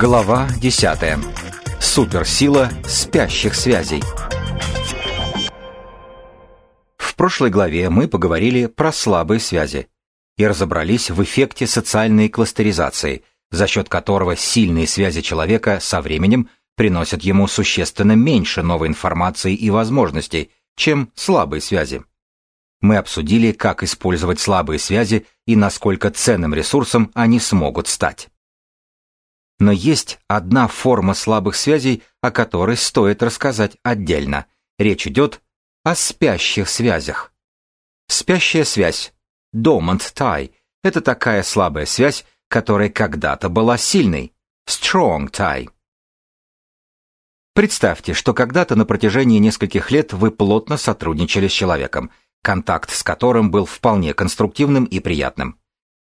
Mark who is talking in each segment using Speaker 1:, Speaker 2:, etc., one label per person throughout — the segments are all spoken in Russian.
Speaker 1: Глава 10. Суперсила спящих связей. В прошлой главе мы поговорили про слабые связи и разобрались в эффекте социальной кластеризации, за счет которого сильные связи человека со временем приносят ему существенно меньше новой информации и возможностей, чем слабые связи. Мы обсудили, как использовать слабые связи и насколько ценным ресурсом они смогут стать. Но есть одна форма слабых связей, о которой стоит рассказать отдельно. Речь идет о спящих связях. Спящая связь, dormant tie, это такая слабая связь, которая когда-то была сильной, strong tie. Представьте, что когда-то на протяжении нескольких лет вы плотно сотрудничали с человеком, контакт с которым был вполне конструктивным и приятным.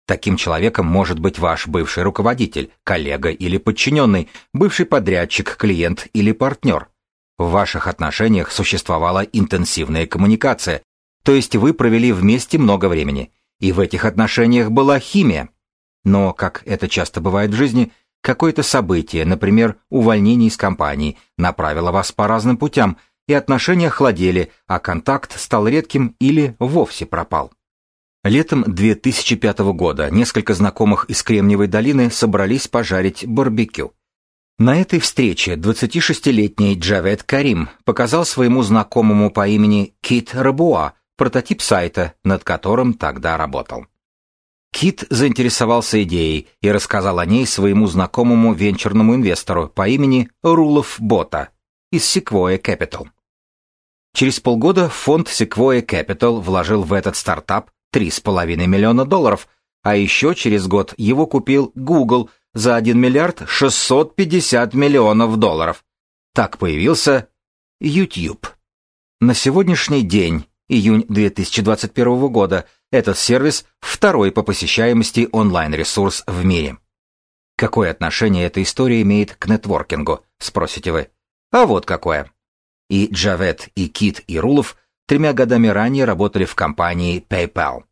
Speaker 1: Таким человеком может быть ваш бывший руководитель, коллега или подчиненный, бывший подрядчик, клиент или партнер. В ваших отношениях существовала интенсивная коммуникация, то есть вы провели вместе много времени, и в этих отношениях была химия. Но, как это часто бывает в жизни, какое-то событие, например, увольнение из компании, направило вас по разным путям, и отношения охладели, а контакт стал редким или вовсе пропал. Летом 2005 года несколько знакомых из Кремниевой долины собрались пожарить барбекю. На этой встрече 26-летний Джавед Карим показал своему знакомому по имени Кит Рабуа прототип сайта, над которым тогда работал. Кит заинтересовался идеей и рассказал о ней своему знакомому венчурному инвестору по имени Рулов Бота из Sequoia Capital. Через полгода фонд Sequoia Capital вложил в этот стартап 3,5 миллиона долларов, а еще через год его купил Google за 1 миллиард 650 миллионов долларов. Так появился YouTube. На сегодняшний день, июнь 2021 года, этот сервис второй по посещаемости онлайн-ресурс в мире. Какое отношение эта история имеет к нетворкингу, спросите вы? А вот какое. И Джавет, и Кит, и Рулов – тремя годами ранее работали в компании PayPal.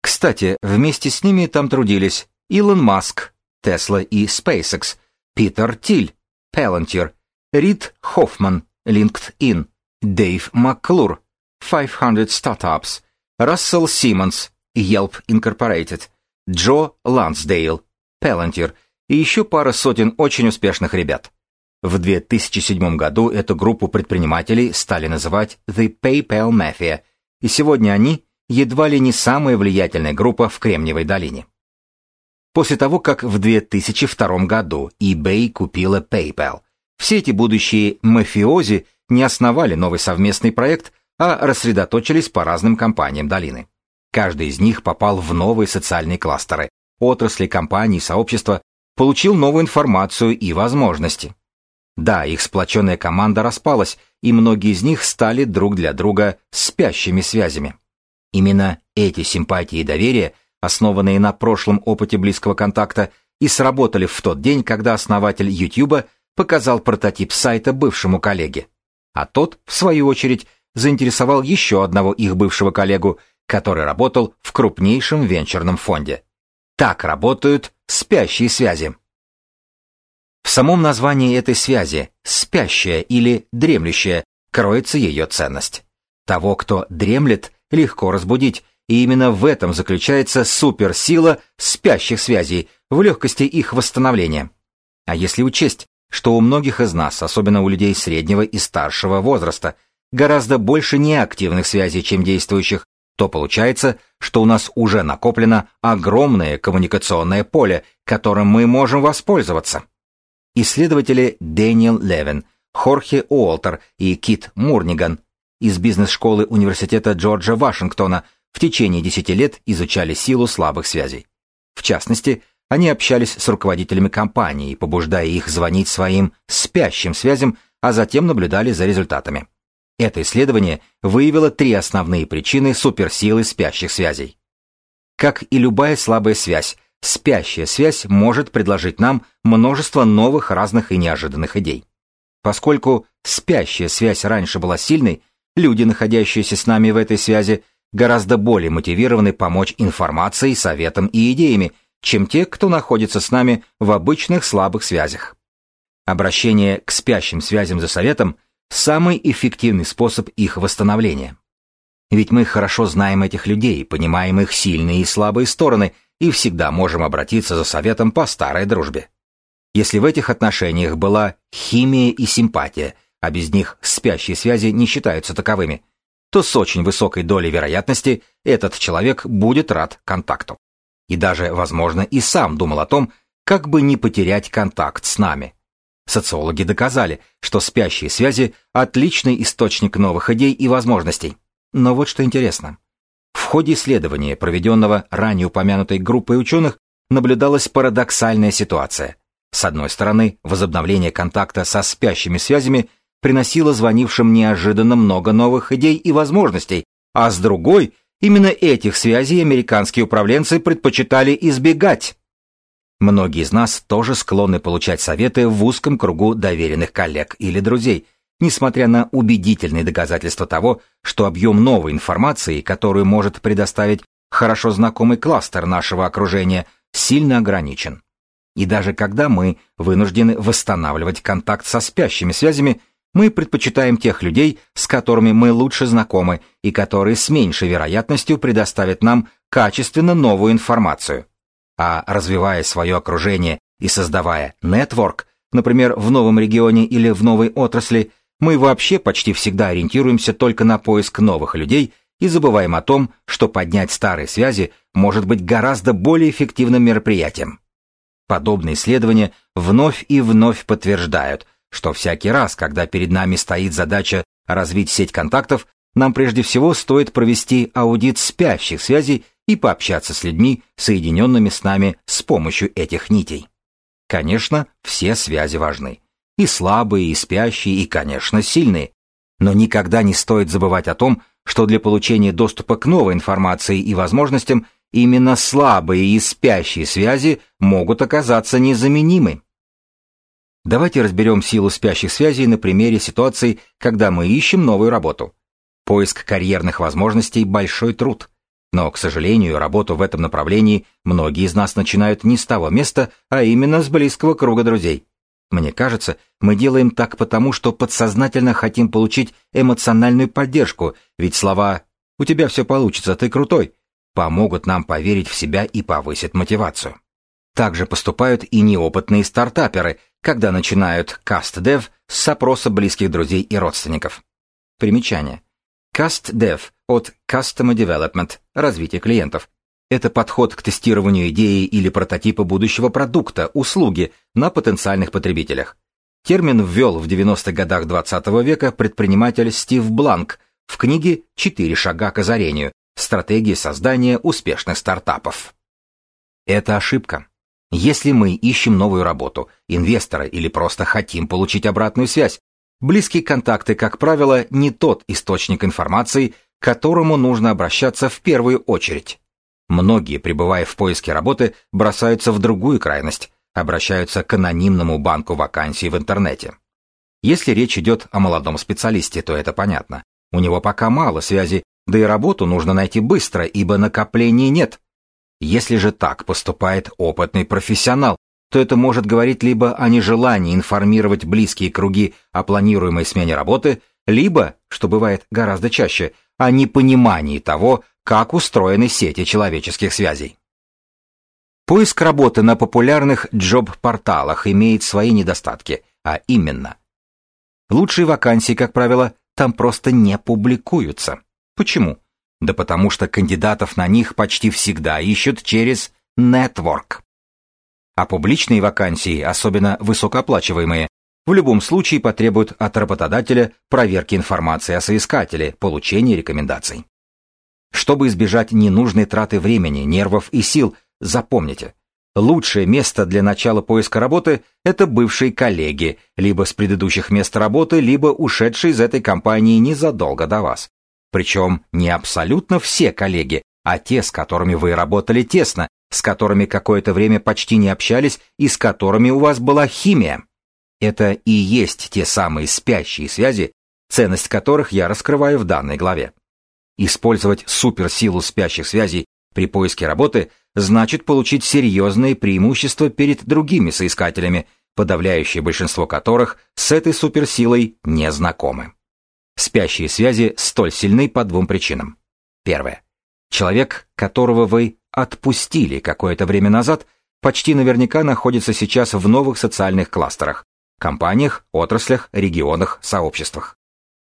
Speaker 1: Кстати, вместе с ними там трудились Илон Маск, Tesla и SpaceX, Питер Тиль, Palantir, Рид Хоффман, LinkedIn, Дэйв Макклур, 500 Startups, Рассел Симмонс, Yelp Incorporated, Джо Лансдейл, Palantir и еще пара сотен очень успешных ребят. В 2007 году эту группу предпринимателей стали называть The PayPal Mafia, и сегодня они едва ли не самая влиятельная группа в Кремниевой долине. После того, как в 2002 году eBay купила PayPal, все эти будущие мафиози не основали новый совместный проект, а рассредоточились по разным компаниям долины. Каждый из них попал в новые социальные кластеры, отрасли, компании, сообщества, получил новую информацию и возможности. Да, их сплоченная команда распалась, и многие из них стали друг для друга спящими связями. Именно эти симпатии и доверие, основанные на прошлом опыте близкого контакта, и сработали в тот день, когда основатель YouTube показал прототип сайта бывшему коллеге. А тот, в свою очередь, заинтересовал еще одного их бывшего коллегу, который работал в крупнейшем венчурном фонде. Так работают спящие связи. В самом названии этой связи «спящая» или «дремлющая» кроется ее ценность. Того, кто дремлет, легко разбудить, и именно в этом заключается суперсила спящих связей, в легкости их восстановления. А если учесть, что у многих из нас, особенно у людей среднего и старшего возраста, гораздо больше неактивных связей, чем действующих, то получается, что у нас уже накоплено огромное коммуникационное поле, которым мы можем воспользоваться. Исследователи Дэниел Левин, Хорхе Уолтер и Кит Мурниган из бизнес-школы Университета Джорджа Вашингтона в течение 10 лет изучали силу слабых связей. В частности, они общались с руководителями компаний, побуждая их звонить своим спящим связям, а затем наблюдали за результатами. Это исследование выявило три основные причины суперсилы спящих связей. Как и любая слабая связь, спящая связь может предложить нам множество новых разных и неожиданных идей. Поскольку спящая связь раньше была сильной, люди, находящиеся с нами в этой связи, гораздо более мотивированы помочь информацией, советом и идеями, чем те, кто находится с нами в обычных слабых связях. Обращение к спящим связям за советом – самый эффективный способ их восстановления. Ведь мы хорошо знаем этих людей, понимаем их сильные и слабые стороны и всегда можем обратиться за советом по старой дружбе. Если в этих отношениях была химия и симпатия, а без них спящие связи не считаются таковыми, то с очень высокой долей вероятности этот человек будет рад контакту. И даже, возможно, и сам думал о том, как бы не потерять контакт с нами. Социологи доказали, что спящие связи – отличный источник новых идей и возможностей. Но вот что интересно. В ходе исследования, проведенного ранее упомянутой группой ученых, наблюдалась парадоксальная ситуация. С одной стороны, возобновление контакта со спящими связями приносило звонившим неожиданно много новых идей и возможностей, а с другой, именно этих связей американские управленцы предпочитали избегать. Многие из нас тоже склонны получать советы в узком кругу доверенных коллег или друзей, несмотря на убедительные доказательства того, что объем новой информации, которую может предоставить хорошо знакомый кластер нашего окружения, сильно ограничен. И даже когда мы вынуждены восстанавливать контакт со спящими связями, мы предпочитаем тех людей, с которыми мы лучше знакомы и которые с меньшей вероятностью предоставят нам качественно новую информацию. А развивая свое окружение и создавая нетворк, например, в новом регионе или в новой отрасли, мы вообще почти всегда ориентируемся только на поиск новых людей и забываем о том, что поднять старые связи может быть гораздо более эффективным мероприятием. Подобные исследования вновь и вновь подтверждают, что всякий раз, когда перед нами стоит задача развить сеть контактов, нам прежде всего стоит провести аудит спящих связей и пообщаться с людьми, соединенными с нами с помощью этих нитей. Конечно, все связи важны. И слабые, и спящие, и, конечно, сильные. Но никогда не стоит забывать о том, что для получения доступа к новой информации и возможностям именно слабые и спящие связи могут оказаться незаменимы. Давайте разберем силу спящих связей на примере ситуации, когда мы ищем новую работу. Поиск карьерных возможностей – большой труд. Но, к сожалению, работу в этом направлении многие из нас начинают не с того места, а именно с близкого круга друзей. Мне кажется, мы делаем так потому, что подсознательно хотим получить эмоциональную поддержку, ведь слова «у тебя все получится, ты крутой» помогут нам поверить в себя и повысят мотивацию. Также поступают и неопытные стартаперы, когда начинают CastDev с опроса близких друзей и родственников. Примечание. CastDev от Customer Development – развитие клиентов. Это подход к тестированию идеи или прототипа будущего продукта, услуги на потенциальных потребителях. Термин ввел в 90-х годах 20 -го века предприниматель Стив Бланк в книге «Четыре шага к озарению. Стратегии создания успешных стартапов». Это ошибка. Если мы ищем новую работу, инвестора или просто хотим получить обратную связь, близкие контакты, как правило, не тот источник информации, к которому нужно обращаться в первую очередь. Многие, пребывая в поиске работы, бросаются в другую крайность, обращаются к анонимному банку вакансий в интернете. Если речь идет о молодом специалисте, то это понятно. У него пока мало связи, да и работу нужно найти быстро, ибо накоплений нет. Если же так поступает опытный профессионал, то это может говорить либо о нежелании информировать близкие круги о планируемой смене работы, либо, что бывает гораздо чаще, о непонимании того, как устроены сети человеческих связей. Поиск работы на популярных джоб-порталах имеет свои недостатки, а именно. Лучшие вакансии, как правило, там просто не публикуются. Почему? Да потому что кандидатов на них почти всегда ищут через Network. А публичные вакансии, особенно высокооплачиваемые, в любом случае потребуют от работодателя проверки информации о соискателе, получения рекомендаций. Чтобы избежать ненужной траты времени, нервов и сил, запомните, лучшее место для начала поиска работы – это бывшие коллеги, либо с предыдущих мест работы, либо ушедшие из этой компании незадолго до вас. Причем не абсолютно все коллеги, а те, с которыми вы работали тесно, с которыми какое-то время почти не общались и с которыми у вас была химия. Это и есть те самые спящие связи, ценность которых я раскрываю в данной главе. Использовать суперсилу спящих связей при поиске работы значит получить серьезные преимущества перед другими соискателями, подавляющее большинство которых с этой суперсилой не знакомы. Спящие связи столь сильны по двум причинам. Первое. Человек, которого вы отпустили какое-то время назад, почти наверняка находится сейчас в новых социальных кластерах, компаниях, отраслях, регионах, сообществах.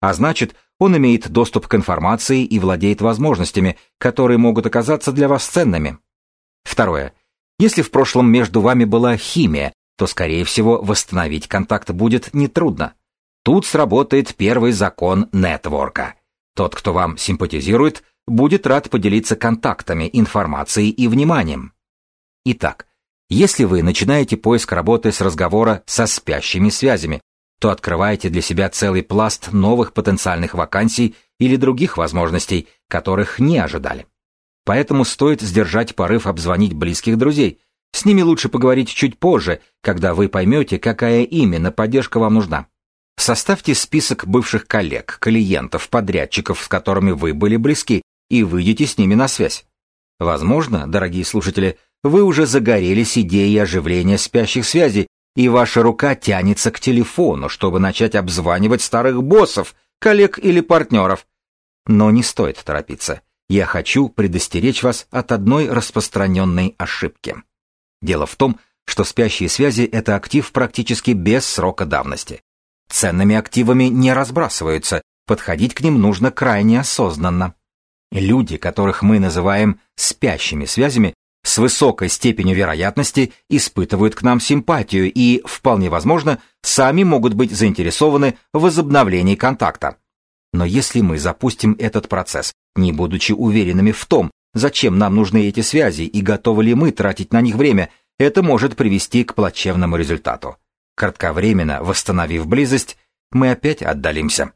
Speaker 1: А значит, он имеет доступ к информации и владеет возможностями, которые могут оказаться для вас ценными. Второе. Если в прошлом между вами была химия, то, скорее всего, восстановить контакт будет нетрудно. Тут сработает первый закон нетворка. Тот, кто вам симпатизирует, будет рад поделиться контактами, информацией и вниманием. Итак, если вы начинаете поиск работы с разговора со спящими связями, то открываете для себя целый пласт новых потенциальных вакансий или других возможностей, которых не ожидали. Поэтому стоит сдержать порыв обзвонить близких друзей. С ними лучше поговорить чуть позже, когда вы поймете, какая именно поддержка вам нужна. Составьте список бывших коллег, клиентов, подрядчиков, с которыми вы были близки, и выйдите с ними на связь. Возможно, дорогие слушатели, вы уже загорелись идеей оживления спящих связей, и ваша рука тянется к телефону, чтобы начать обзванивать старых боссов, коллег или партнеров. Но не стоит торопиться. Я хочу предостеречь вас от одной распространенной ошибки. Дело в том, что спящие связи – это актив практически без срока давности. Ценными активами не разбрасываются, подходить к ним нужно крайне осознанно. Люди, которых мы называем спящими связями, с высокой степенью вероятности испытывают к нам симпатию и, вполне возможно, сами могут быть заинтересованы в возобновлении контакта. Но если мы запустим этот процесс, не будучи уверенными в том, зачем нам нужны эти связи и готовы ли мы тратить на них время, это может привести к плачевному результату. Кратковременно восстановив близость, мы опять отдалимся.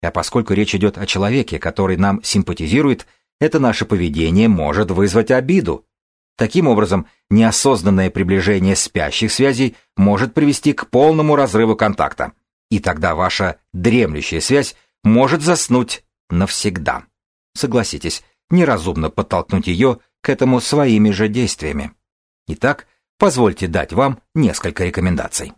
Speaker 1: А поскольку речь идет о человеке, который нам симпатизирует, это наше поведение может вызвать обиду. Таким образом, неосознанное приближение спящих связей может привести к полному разрыву контакта. И тогда ваша дремлющая связь может заснуть навсегда. Согласитесь, неразумно подтолкнуть ее к этому своими же действиями. Итак, позвольте дать вам несколько рекомендаций.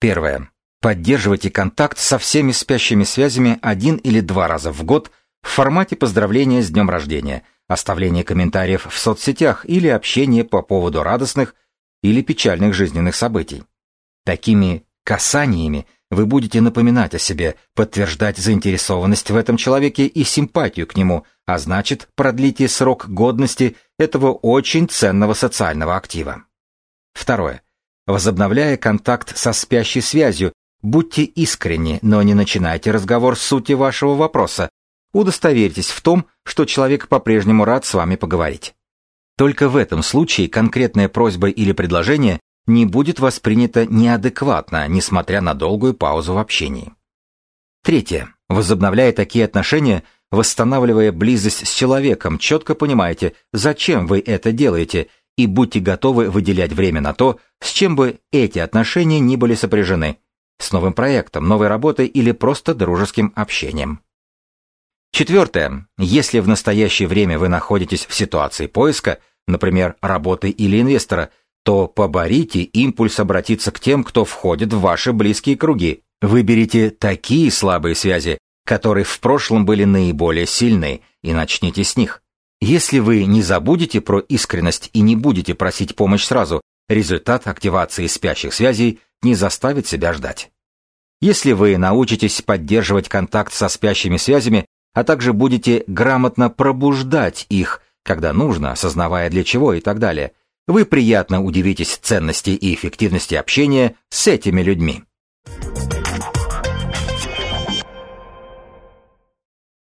Speaker 1: Первое. Поддерживайте контакт со всеми спящими связями один или два раза в год в формате поздравления с днем рождения, оставления комментариев в соцсетях или общения по поводу радостных или печальных жизненных событий. Такими касаниями вы будете напоминать о себе, подтверждать заинтересованность в этом человеке и симпатию к нему, а значит, продлите срок годности этого очень ценного социального актива. Второе. Возобновляя контакт со спящей связью, Будьте искренни, но не начинайте разговор с сути вашего вопроса. Удостоверьтесь в том, что человек по-прежнему рад с вами поговорить. Только в этом случае конкретная просьба или предложение не будет воспринято неадекватно, несмотря на долгую паузу в общении. Третье. Возобновляя такие отношения, восстанавливая близость с человеком, четко понимаете, зачем вы это делаете, и будьте готовы выделять время на то, с чем бы эти отношения не были сопряжены, с новым проектом, новой работой или просто дружеским общением. Четвертое. Если в настоящее время вы находитесь в ситуации поиска, например, работы или инвестора, то поборите импульс обратиться к тем, кто входит в ваши близкие круги. Выберите такие слабые связи, которые в прошлом были наиболее сильны, и начните с них. Если вы не забудете про искренность и не будете просить помощь сразу, результат активации спящих связей не заставит себя ждать. Если вы научитесь поддерживать контакт со спящими связями, а также будете грамотно пробуждать их, когда нужно, осознавая для чего и так далее, вы приятно удивитесь ценности и эффективности общения с этими людьми.